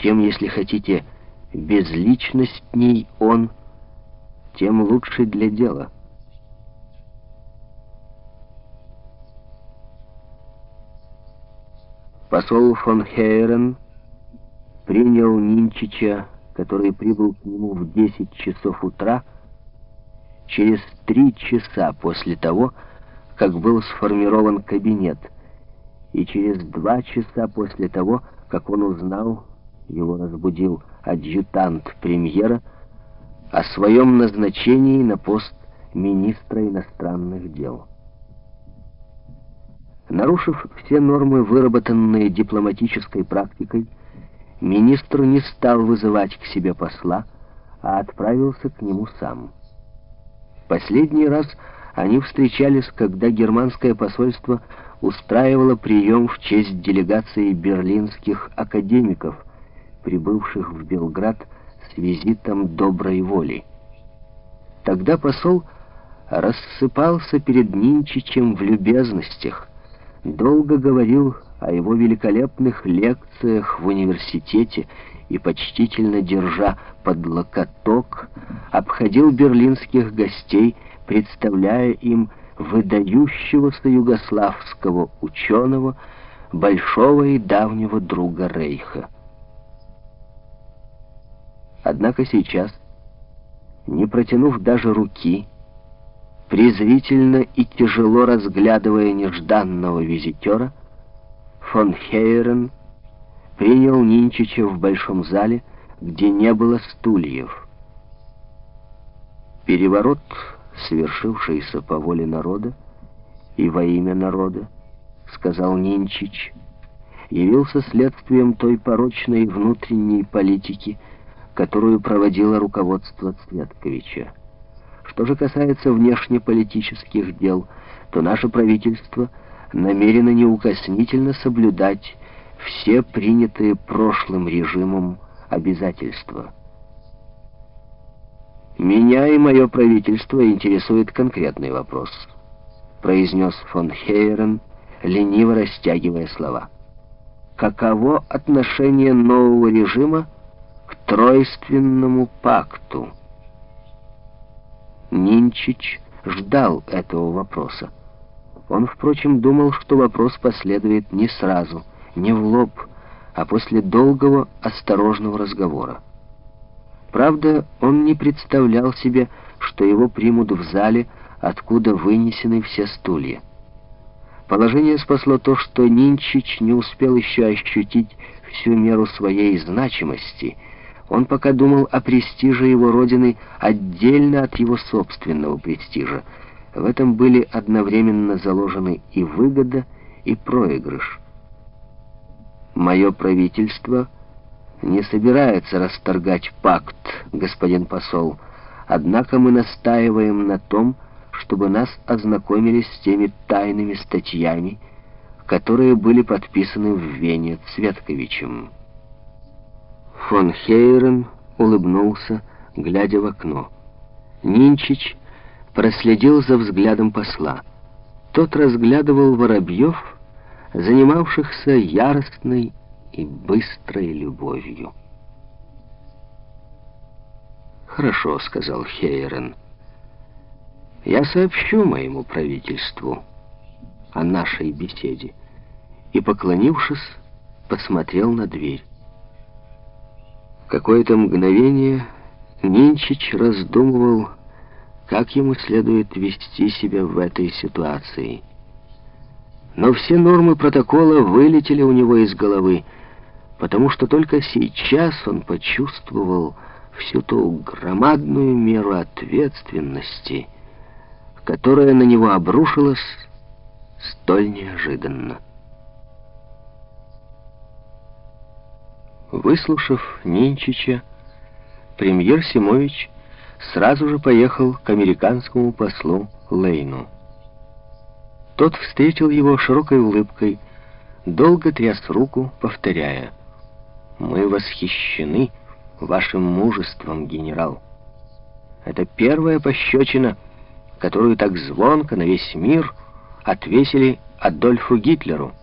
Чем, если хотите, безличностней он, тем лучше для дела. Посол фон Хейрен принял Нинчича, который прибыл к нему в 10 часов утра, через три часа после того, как был сформирован кабинет, и через два часа после того, как он узнал, его разбудил адъютант премьера, о своем назначении на пост министра иностранных дел. Нарушив все нормы, выработанные дипломатической практикой, министр не стал вызывать к себе посла, а отправился к нему сам. Последний раз они встречались, когда германское посольство устраивало прием в честь делегации берлинских академиков, прибывших в Белград с визитом доброй воли. Тогда посол рассыпался перед Нинчичем в любезностях, долго говорил о его великолепных лекциях в университете и, почтительно держа под локоток, обходил берлинских гостей, представляя им выдающегося югославского ученого, большого и давнего друга Рейха. Однако сейчас, не протянув даже руки, презрительно и тяжело разглядывая нежданного визитера, фон Хейрен принял Нинчича в большом зале, где не было стульев. Переворот, совершившийся по воле народа и во имя народа, сказал Нинчич, явился следствием той порочной внутренней политики, которую проводило руководство Цветковича. Что же касается внешнеполитических дел, то наше правительство намерено неукоснительно соблюдать все принятые прошлым режимом обязательства. «Меня и мое правительство интересует конкретный вопрос», произнес фон Хейрен, лениво растягивая слова. «Каково отношение нового режима тройственному пакту?» Нинчич ждал этого вопроса. Он, впрочем, думал, что вопрос последует не сразу, не в лоб, а после долгого, осторожного разговора. Правда, он не представлял себе, что его примут в зале, откуда вынесены все стулья. Положение спасло то, что Нинчич не успел еще ощутить всю меру своей значимости — он пока думал о престиже его родины отдельно от его собственного престижа. В этом были одновременно заложены и выгода, и проигрыш. «Мое правительство не собирается расторгать пакт, господин посол, однако мы настаиваем на том, чтобы нас ознакомились с теми тайными статьями, которые были подписаны в Вене Цветковичем». Фон Хейрен улыбнулся, глядя в окно. Нинчич проследил за взглядом посла. Тот разглядывал воробьев, занимавшихся яростной и быстрой любовью. «Хорошо», — сказал Хейрен. «Я сообщу моему правительству о нашей беседе». И, поклонившись, посмотрел на дверь. Какое-то мгновение Нинчич раздумывал, как ему следует вести себя в этой ситуации. Но все нормы протокола вылетели у него из головы, потому что только сейчас он почувствовал всю ту громадную меру ответственности, которая на него обрушилась столь неожиданно. Выслушав Нинчича, премьер Симович сразу же поехал к американскому послу Лейну. Тот встретил его широкой улыбкой, долго тряс руку, повторяя, «Мы восхищены вашим мужеством, генерал. Это первая пощечина, которую так звонко на весь мир отвесили Адольфу Гитлеру».